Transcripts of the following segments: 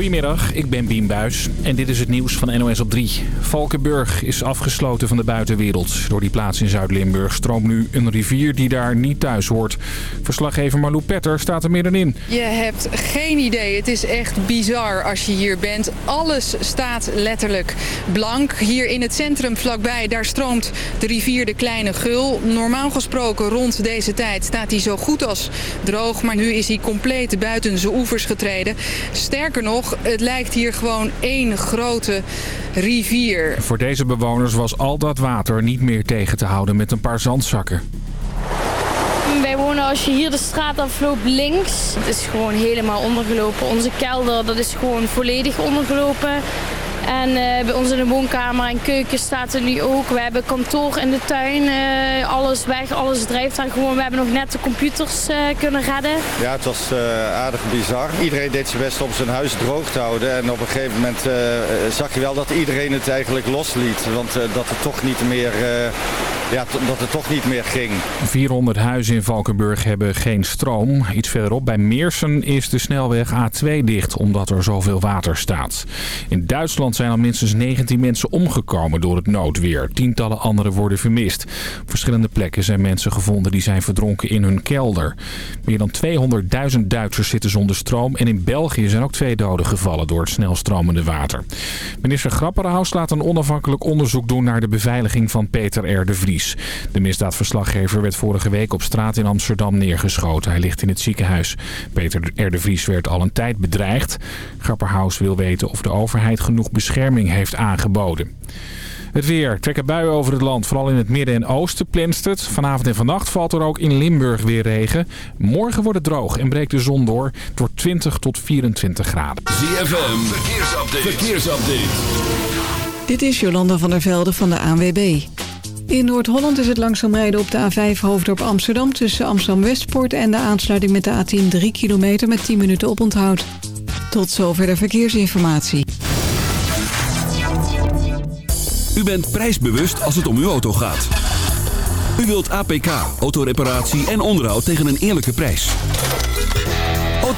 Goedemiddag, ik ben Bien Buis en dit is het nieuws van NOS op 3. Valkenburg is afgesloten van de buitenwereld. Door die plaats in Zuid-Limburg stroomt nu een rivier die daar niet thuis hoort. Verslaggever Marlou Petter staat er middenin. Je hebt geen idee. Het is echt bizar als je hier bent. Alles staat letterlijk blank. Hier in het centrum vlakbij, daar stroomt de rivier de Kleine Gul. Normaal gesproken rond deze tijd staat hij zo goed als droog. Maar nu is hij compleet buiten zijn oevers getreden. Sterker nog, het lijkt hier gewoon één grote rivier. Voor deze bewoners was al dat water niet meer tegen te houden met een paar zandzakken. Wij wonen als je hier de straat afloopt links. Het is gewoon helemaal ondergelopen. Onze kelder dat is gewoon volledig ondergelopen. En uh, bij ons in de woonkamer en keuken staat er nu ook. We hebben kantoor in de tuin. Uh, alles weg, alles drijft daar gewoon. We hebben nog net de computers uh, kunnen redden. Ja, het was aardig bizar. Iedereen deed zijn best om zijn huis droog te houden. En op een gegeven moment zag je wel dat iedereen het eigenlijk losliet. Want dat het toch niet meer ja, dat het toch niet meer ging. 400 huizen in Valkenburg hebben geen stroom. Iets verderop bij Meersen is de snelweg A2 dicht omdat er zoveel water staat. In Duitsland zijn al minstens 19 mensen omgekomen door het noodweer. Tientallen anderen worden vermist. Op verschillende plekken zijn mensen gevonden die zijn verdronken in hun kelder. Meer dan 200.000 Duitsers zitten zonder stroom. En in België zijn ook twee doden gevallen door het snelstromende water. Minister Grapperhaus laat een onafhankelijk onderzoek doen naar de beveiliging van Peter R. de Vries. De misdaadverslaggever werd vorige week op straat in Amsterdam neergeschoten. Hij ligt in het ziekenhuis. Peter R. de Vries werd al een tijd bedreigd. Grapperhaus wil weten of de overheid genoeg bescherming heeft aangeboden. Het weer. Trekken buien over het land. Vooral in het midden en oosten plenst het. Vanavond en vannacht valt er ook in Limburg weer regen. Morgen wordt het droog en breekt de zon door. Het wordt 20 tot 24 graden. ZFM. Verkeersupdate. Verkeersupdate. Dit is Jolanda van der Velde van de ANWB. In Noord-Holland is het langzaam rijden op de A5 Hoofddorp Amsterdam... tussen Amsterdam-Westpoort en de aansluiting met de A10 3 kilometer met 10 minuten oponthoud. Tot zover de verkeersinformatie. U bent prijsbewust als het om uw auto gaat. U wilt APK, autoreparatie en onderhoud tegen een eerlijke prijs.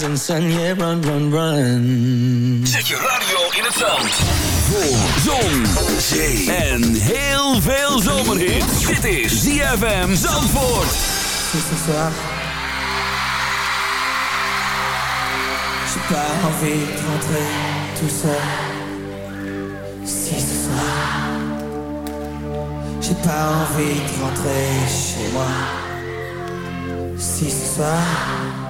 rising sun, yeah, run, run, run. Zet je radio in het zand. Voor zon, zee en heel veel zomerhit. Dit is ZFM Zandvoort. J'ai pas envie de rentrer tout seul. Si ce soir, j'ai pas envie de rentrer chez moi. Si ce soir.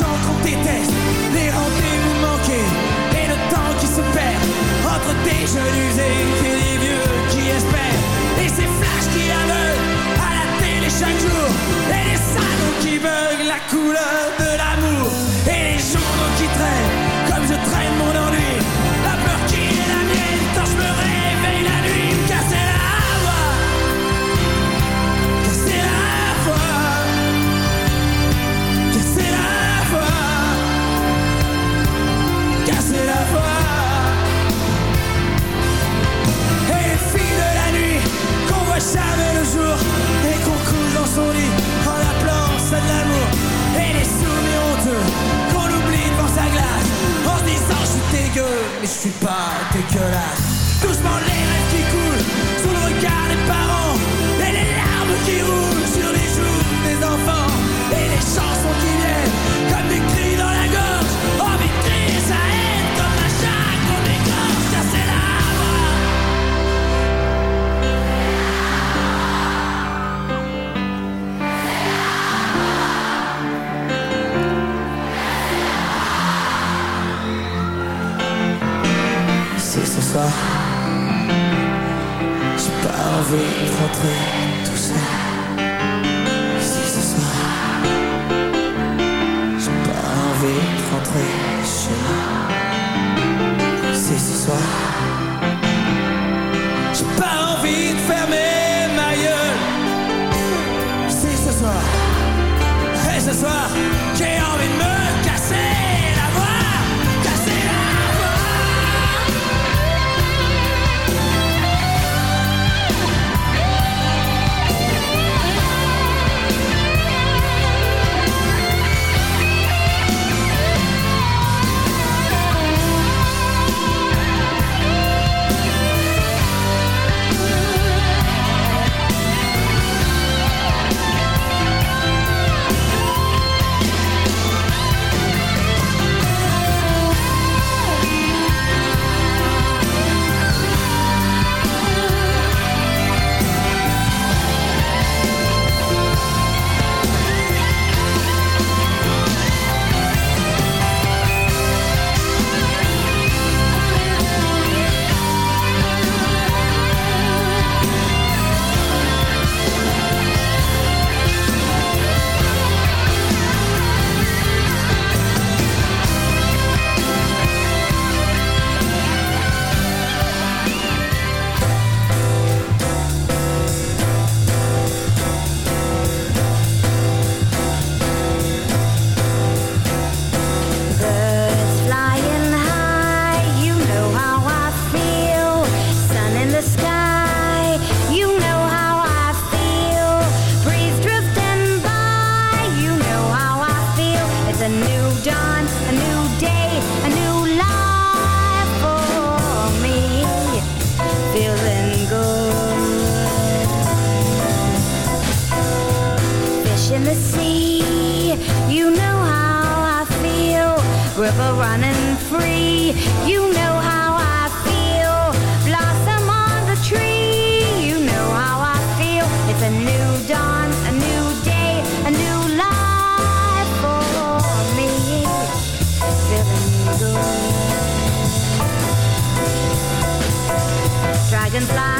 gens qu'on déteste. Dragonfly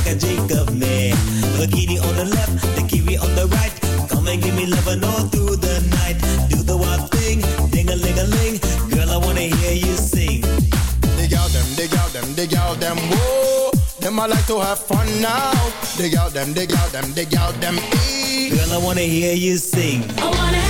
Like a Jacob man? Bikini on the left, the kiwi on the right. Come and give me love and all through the night. Do the wild thing, ding a ling a ling. Girl, I wanna hear you sing. Dig out them, dig out them, dig out them, whoa. Them I like to have fun now. Dig out them, dig out them, dig out them. Girl, I wanna hear you sing. I wanna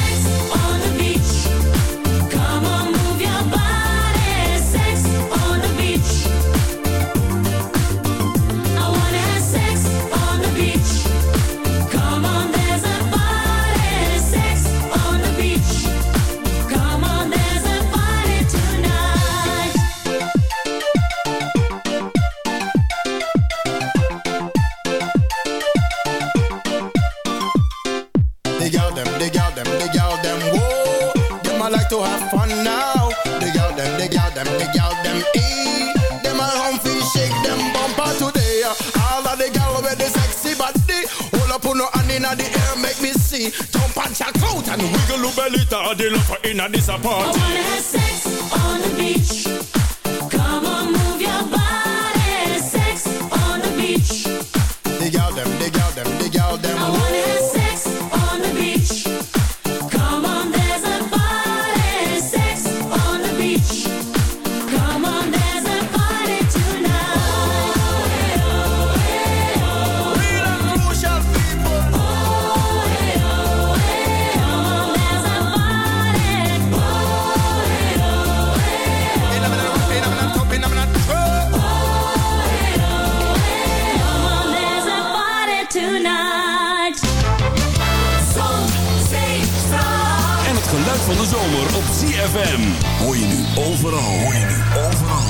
and wiggle your belly to the love inna this I on the beach. ZFM. Hoor je nu overal. Hoor je nu overal.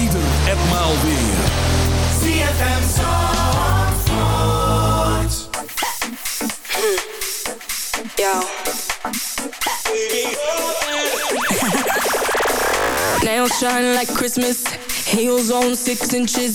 Ieder en maal weer. ZFM Zandvoort. Yo. Nails shine like Christmas. Heels on six inches.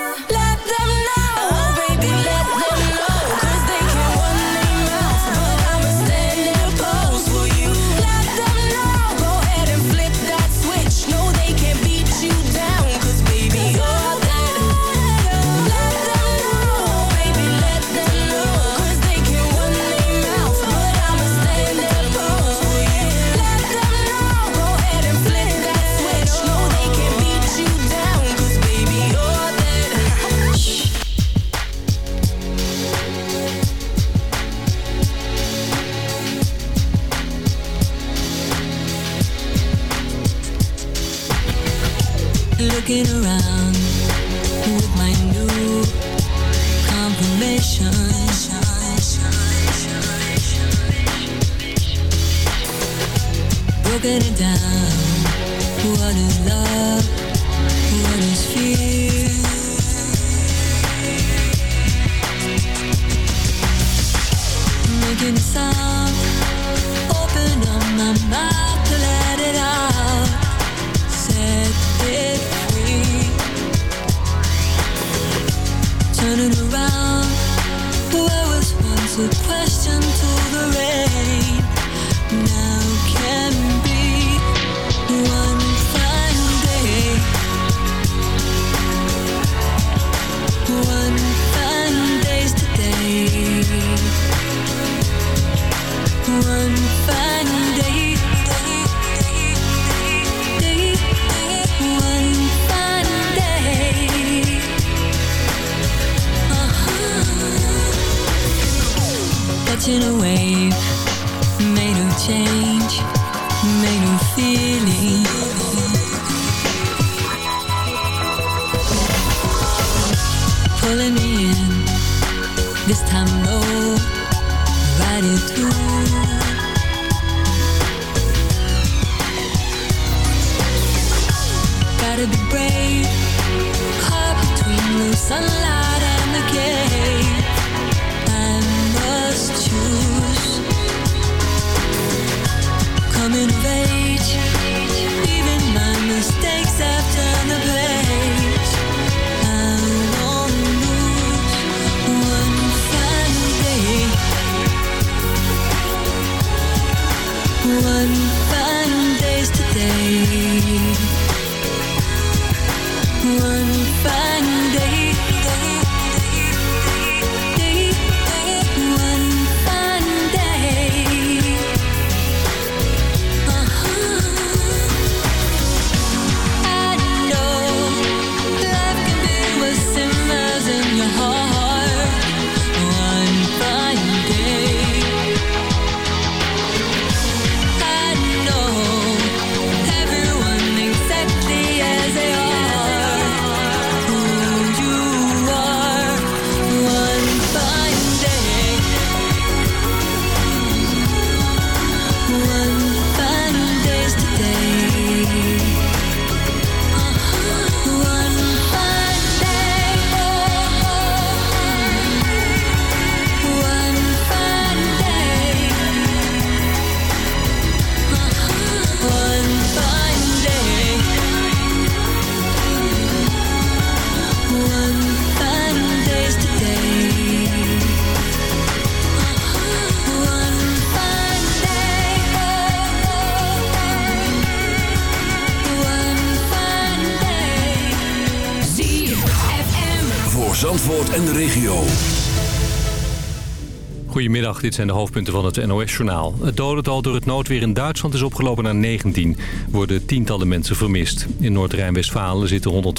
Dit zijn de hoofdpunten van het NOS-journaal. Het dodental door het noodweer in Duitsland is opgelopen naar 19. Worden tientallen mensen vermist. In Noord-Rijn-Westfalen zitten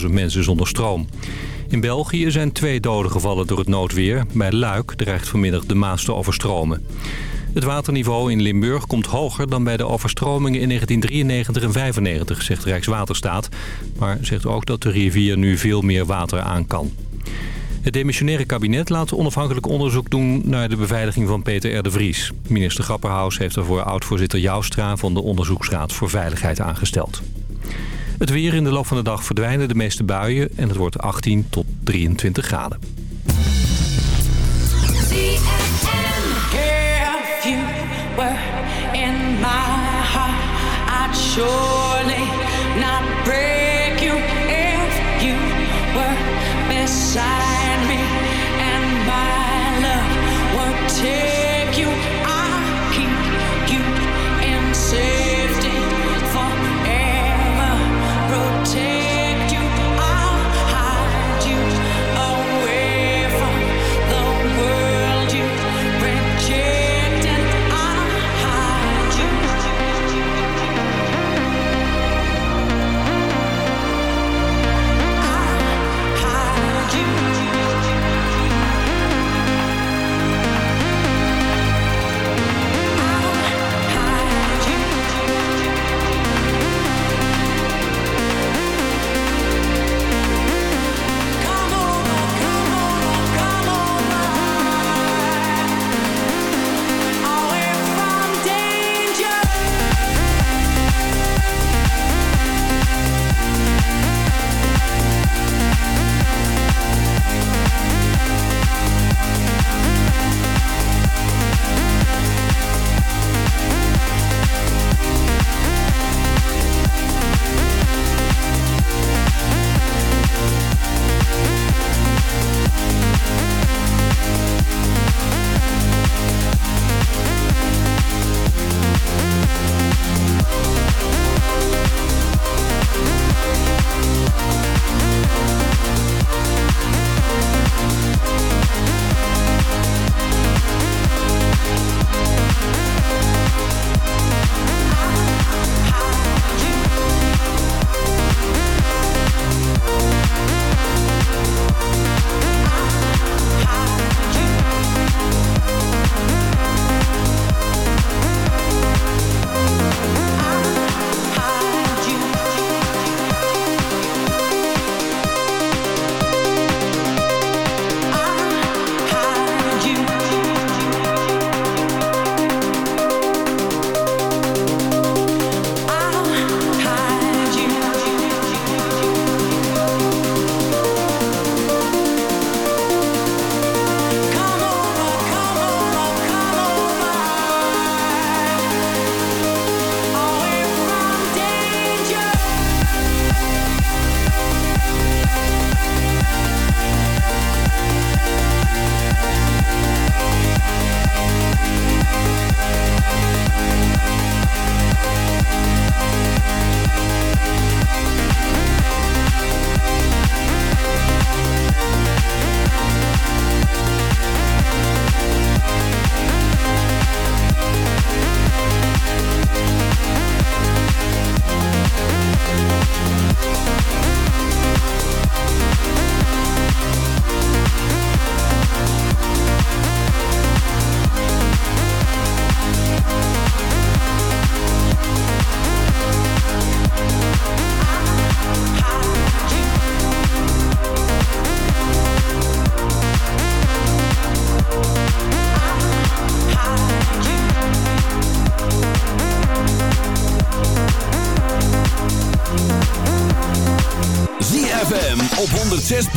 135.000 mensen zonder stroom. In België zijn twee doden gevallen door het noodweer. Bij Luik dreigt vanmiddag de Maas te overstromen. Het waterniveau in Limburg komt hoger dan bij de overstromingen in 1993 en 95, zegt Rijkswaterstaat. Maar zegt ook dat de rivier nu veel meer water aan kan. Het demissionaire kabinet laat onafhankelijk onderzoek doen naar de beveiliging van Peter R. de Vries. Minister Grapperhaus heeft daarvoor oud-voorzitter Joustra van de Onderzoeksraad voor Veiligheid aangesteld. Het weer in de loop van de dag verdwijnen de meeste buien en het wordt 18 tot 23 graden.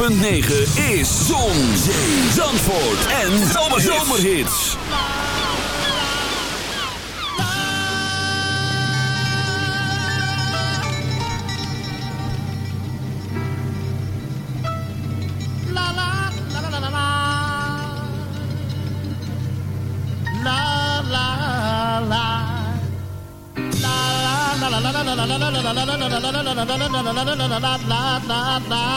106.9 is Zon, Zandvoort en Zomerhits. La la la la la la la la la la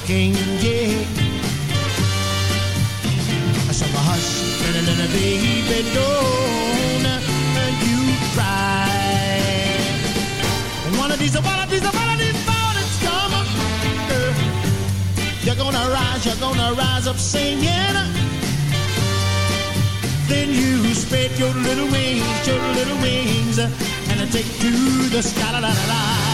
looking gay. I said, well, hush, little, little baby, don't you cry. And one of these, one of these, one of these mornings come, girl, uh, you're gonna rise, you're gonna rise up singing. Then you spread your little wings, your little wings, and I take to the sky, la la la la.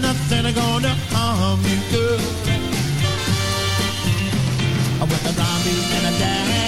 nothing gonna harm you, girl. With a zombie and a dad.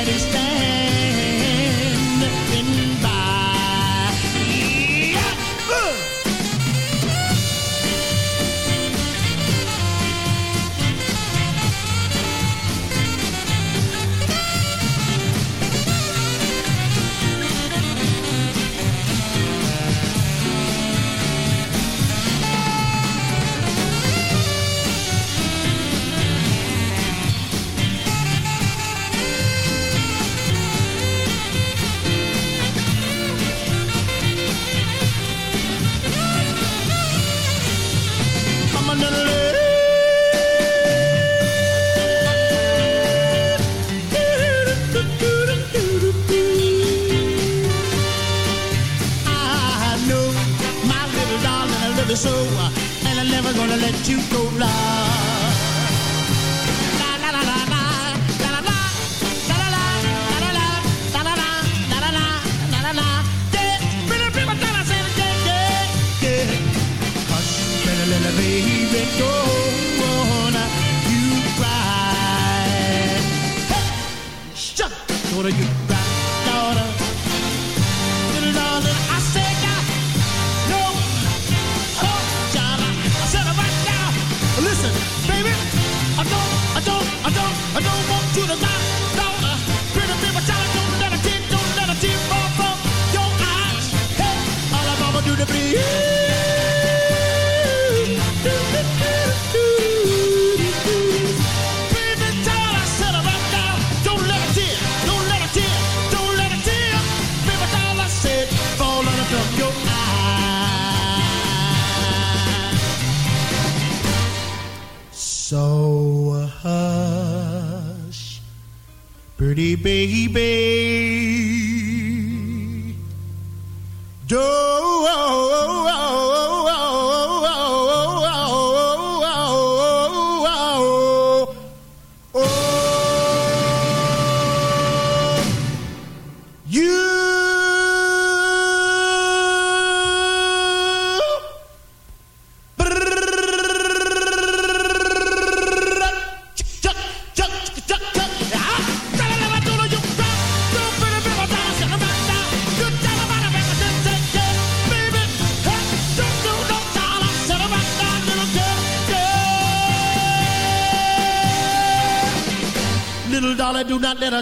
what are you? baby.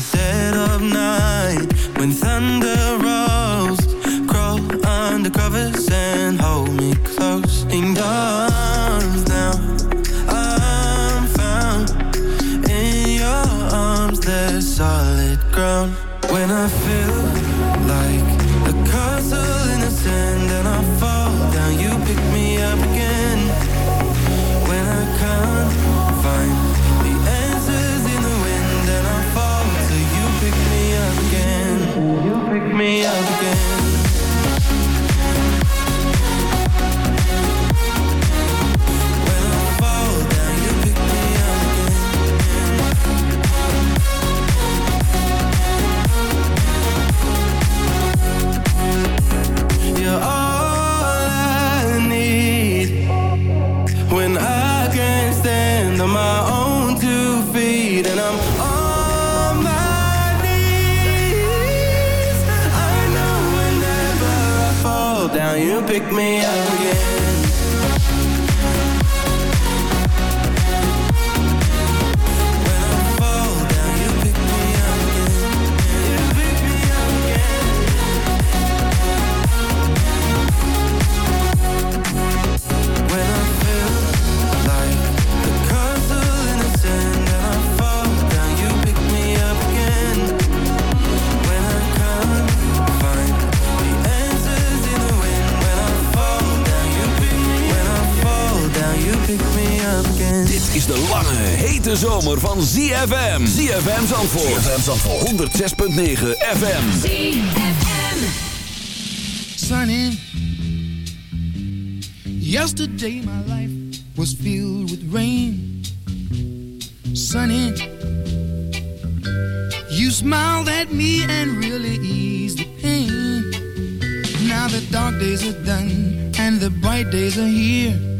the of night When thunder rolls Crawl under covers and hold me close. In dark pick me up again. Hete zomer van ZFM. ZFM Zandvoort. ZFM Zandvoort. 106.9 FM. Sunny. Yesterday my life was filled with rain. Sunny. You smiled at me and really eased the pain. Now the dark days are done and the bright days are here.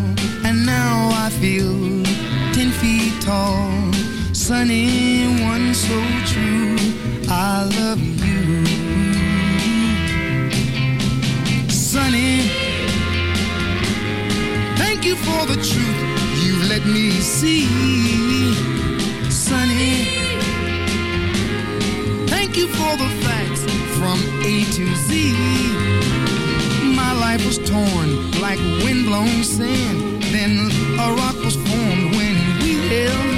Feel ten feet tall. Sunny, one so true. I love you. Sunny. Thank you for the truth you've let me see. Sunny. Thank you for the facts from A to Z. My life was torn like windblown sand. Then a kill me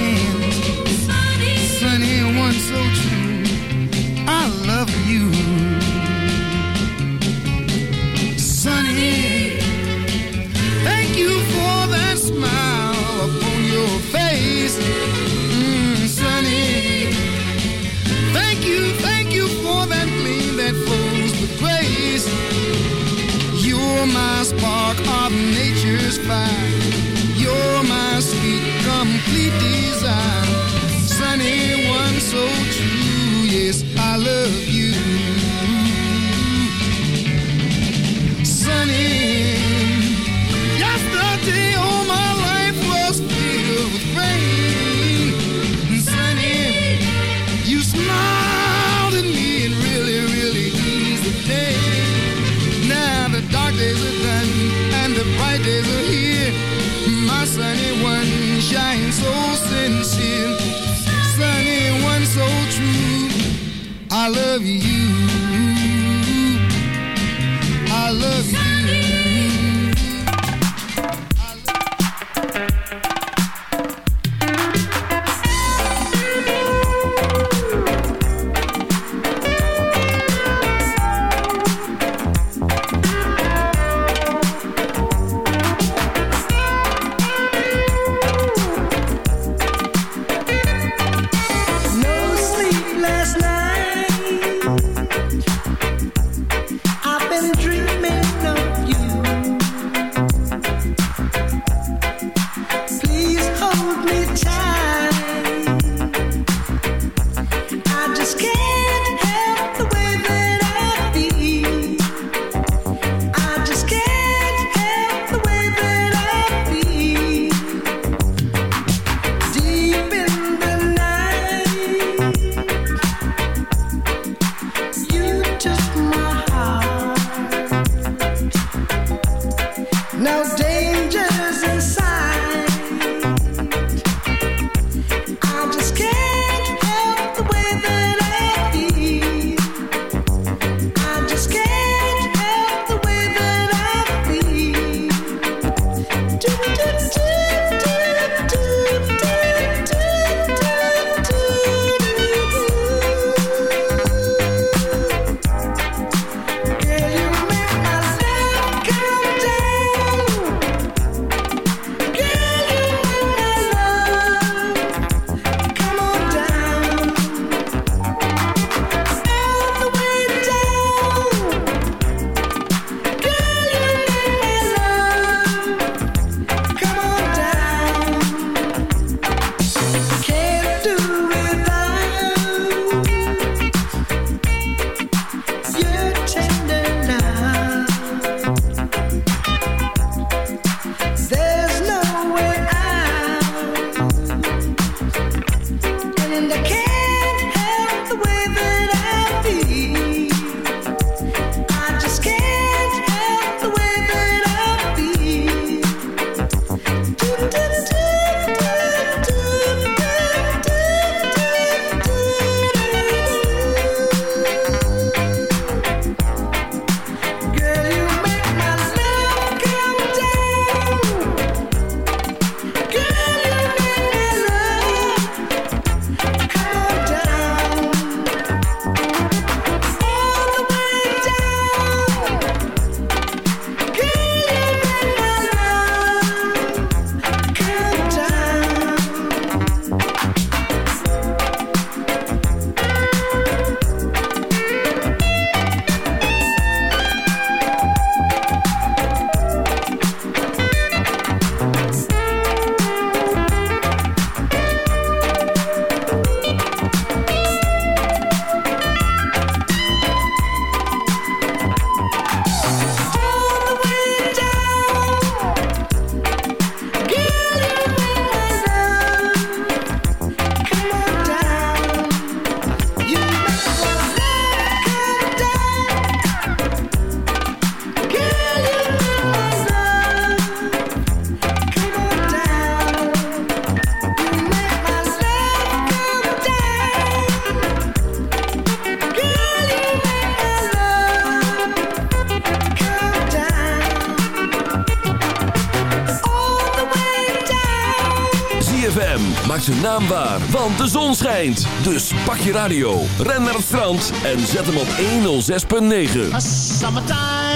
Dus pak je radio, ren naar het strand en zet hem op 106.9.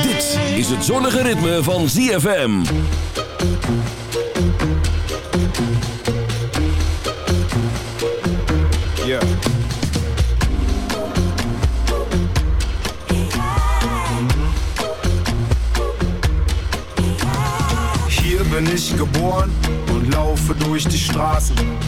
Dit is het zonnige ritme van ZFM. Yeah. Hier bin ich geboren und laufe durch die Straßen.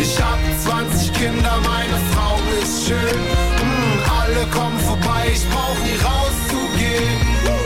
Ich hab 20 Kinder, meine Frau ist schön. Mm, alle kommen vorbei, ich brauch nie rauszugehen.